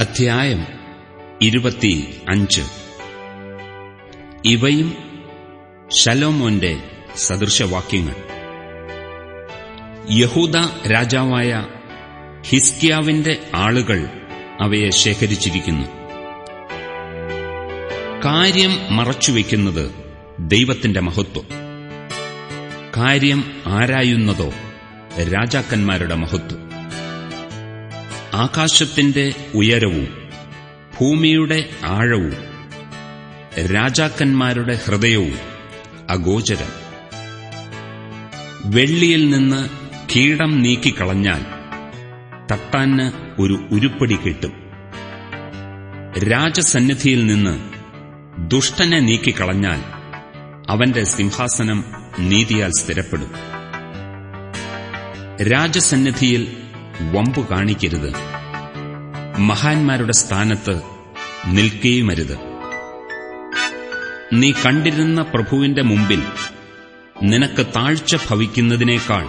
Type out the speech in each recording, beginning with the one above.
അധ്യായം ഇരുപത്തി അഞ്ച് ഇവയും ശലോമോന്റെ സദൃശവാക്യങ്ങൾ. യഹൂദ രാജാവായ ഹിസ്കിയാവിന്റെ ആളുകൾ അവയെ ശേഖരിച്ചിരിക്കുന്നു. കാര്യം മറച്ചുവെക്കുന്നത് ദൈവത്തിന്റെ മഹത്വം. കാര്യം ആരായുന്നതോ രാജാക്കന്മാരുടെ മഹത്വം. ആകാശത്തിന്റെ ഉയരവും ഭൂമിയുടെ ആഴവും രാജാക്കന്മാരുടെ ഹൃദയവും അഗോചരം. വെള്ളിയിൽ നിന്ന് കീടം നീക്കിക്കളഞ്ഞാൽ തട്ടാന് ഒരു ഉരുപ്പടി കിട്ടും. രാജസന്നിധിയിൽ നിന്ന് ദുഷ്ടനെ നീക്കിക്കളഞ്ഞാൽ അവന്റെ സിംഹാസനം നീതിയാൽ സ്ഥിരപ്പെടും. രാജസന്നിധിയിൽ വമ്പു കാണിക്കരുത്. മഹാന്മാരുടെ സ്ഥാനത്ത് നിൽക്കുകയുമരുത് നീ കണ്ടിരുന്ന പ്രഭുവിന്റെ മുമ്പിൽ നിനക്ക് താഴ്ച ഭവിക്കുന്നതിനേക്കാൾ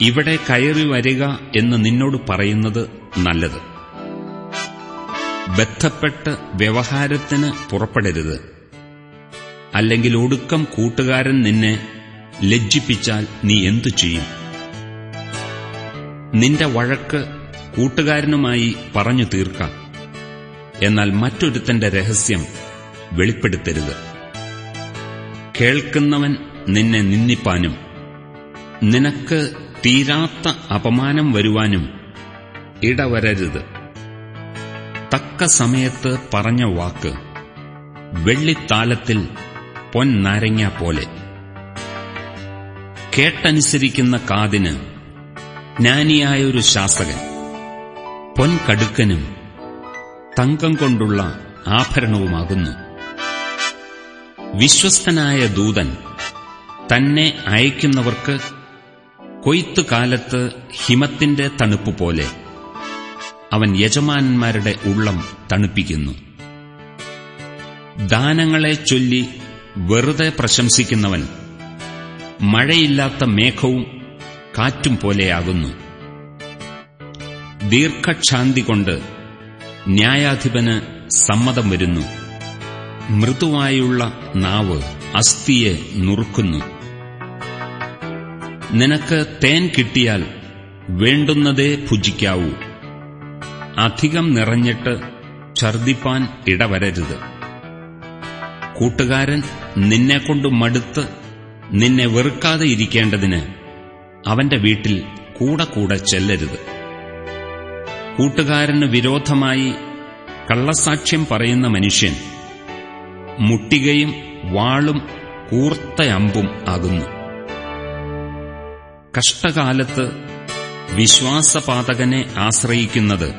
ഇവിടെ കയറി വരിക എന്ന് നിന്നോട് പറയുന്നത് നല്ലത്. ബന്ധപ്പെട്ട് വ്യവഹാരത്തിന് പുറപ്പെടരുത്. അല്ലെങ്കിൽ ഒടുക്കം കൂട്ടുകാരൻ നിന്നെ ലജ്ജിപ്പിച്ചാൽ നീ എന്തു ചെയ്യും? നിന്റെ വഴക്ക് കൂട്ടുകാരനുമായി പറഞ്ഞു തീർക്കാം. എന്നാൽ മറ്റൊരുത്തന്റെ രഹസ്യം വെളിപ്പെടുത്തരുത്. കേൾക്കുന്നവൻ നിന്നെ നിന്ദിപ്പാനും നിനക്ക് തീരാത്ത അപമാനം വരുവാനും ഇടവരരുത്. തക്ക സമയത്ത് പറഞ്ഞ വാക്ക് വെള്ളിത്താലത്തിൽ പൊന്നാരങ്ങ പോലെ. കേട്ടനുസരിക്കുന്ന കാതിന് ജ്ഞാനിയായൊരു ശാസകൻ. പൊൻകടുക്കനും തങ്കം കൊണ്ടുള്ള ആഭരണവുമാകുന്നു. വിശ്വസ്തനായ ദൂതൻ തന്നെ അയക്കുന്നവർക്ക് കൊയ്ത്തുകാലത്ത് ഹിമത്തിന്റെ തണുപ്പ് പോലെ അവൻ യജമാനന്മാരുടെ ഉള്ളം തണുപ്പിക്കുന്നു. ദാനങ്ങളെ ചൊല്ലി വെറുതെ പ്രശംസിക്കുന്നവൻ മഴയില്ലാത്ത മേഘവും കാറ്റും പോലെയാകുന്നു. ദീർഘക്ഷാന്തി കൊണ്ട് ന്യായാധിപന് സമ്മതം വരുന്നു. മൃദുവായുള്ള നാവ് അസ്ഥിയെ നുറുക്കുന്നു. നിനക്ക് തേൻ കിട്ടിയാൽ വേണ്ടുന്നതേ ഭുജിക്കാവൂ. അധികം നിറഞ്ഞിട്ട് ഛർദിപ്പാൻ ഇടവരരുത്. കൂട്ടുകാരൻ നിന്നെക്കൊണ്ട് മടുത്ത് നിന്നെ വെറുക്കാതെ ഇരിക്കേണ്ടതിന് അവന്റെ വീട്ടിൽ കൂടെ കൂടെ ചെല്ലരുത്. കൂട്ടുകാരന് വിരോധമായി കള്ളസാക്ഷ്യം പറയുന്ന മനുഷ്യൻ മുട്ടികയും വാളും കൂർത്ത അമ്പും ആകുന്നു. കഷ്ടകാലത്ത് വിശ്വാസപാതകനെ ആശ്രയിക്കുന്നത്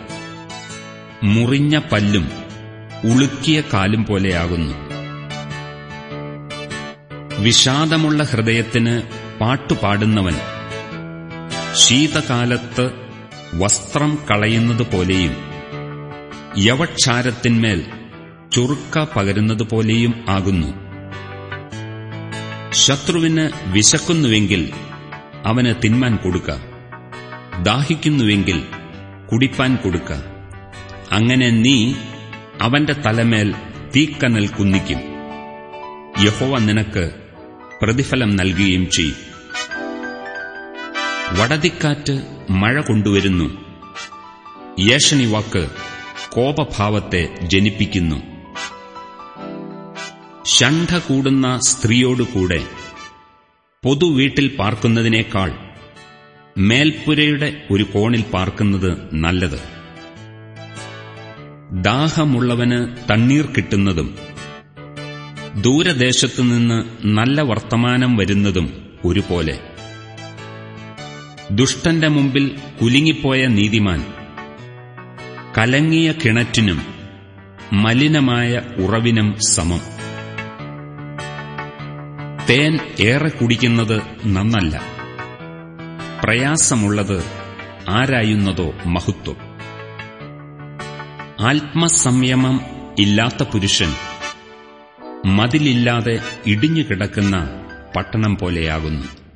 മുറിഞ്ഞ പല്ലും ഉളുക്കിയ കാലും പോലെയാകുന്നു. വിഷാദമുള്ള ഹൃദയത്തിന് പാട്ടുപാടുന്നവൻ ശീതകാലത്ത് വസ്ത്രം കളയുന്നതുപോലെയും യവക്ഷാരത്തിന്മേൽ ചുറുക്ക പകരുന്നതുപോലെയും ആകുന്നു. ശത്രുവിന് വിശക്കുന്നുവെങ്കിൽ അവന് തിന്മാൻ കൊടുക്ക. ദാഹിക്കുന്നുവെങ്കിൽ കുടിപ്പാൻ കൊടുക്ക. അങ്ങനെ നീ അവന്റെ തലമേൽ തീക്കനൽ കുന്നിക്കും യഹോവ നിനക്ക് പ്രതിഫലം നൽകുകയും ചെയ്യും. വടതിക്കാറ്റ് മഴ കൊണ്ടുവരുന്നു. യേഷണിവാക്ക് കോപഭാവത്തെ ജനിപ്പിക്കുന്നു. ഷണ്ഠ കൂടുന്ന സ്ത്രീയോടുകൂടെ പൊതുവീട്ടിൽ പാർക്കുന്നതിനേക്കാൾ മേൽപ്പുരയുടെ ഒരു കോണിൽ പാർക്കുന്നത് നല്ലത്. ദാഹമുള്ളവന് തണ്ണീർ കിട്ടുന്നതും ദൂരദേശത്തുനിന്ന് നല്ല വർത്തമാനം വരുന്നതും ഒരുപോലെ. ദുഷ്ടന്റെ മുമ്പിൽ കുലുങ്ങിപ്പോയ നീതിമാൻ. കലങ്ങിയ കിണറ്റിനും മലിനമായ ഉറവിനും സമം. തേൻ ഏറെ കുടിക്കുന്നത് നന്നല്ല. പ്രയാസമുള്ളത് ആരായുന്നതോ മഹത്വം. ആത്മസംയമം ഇല്ലാത്ത പുരുഷൻ മതിലില്ലാതെ ഇടിഞ്ഞുകിടക്കുന്ന പട്ടണം പോലെയാകുന്നു.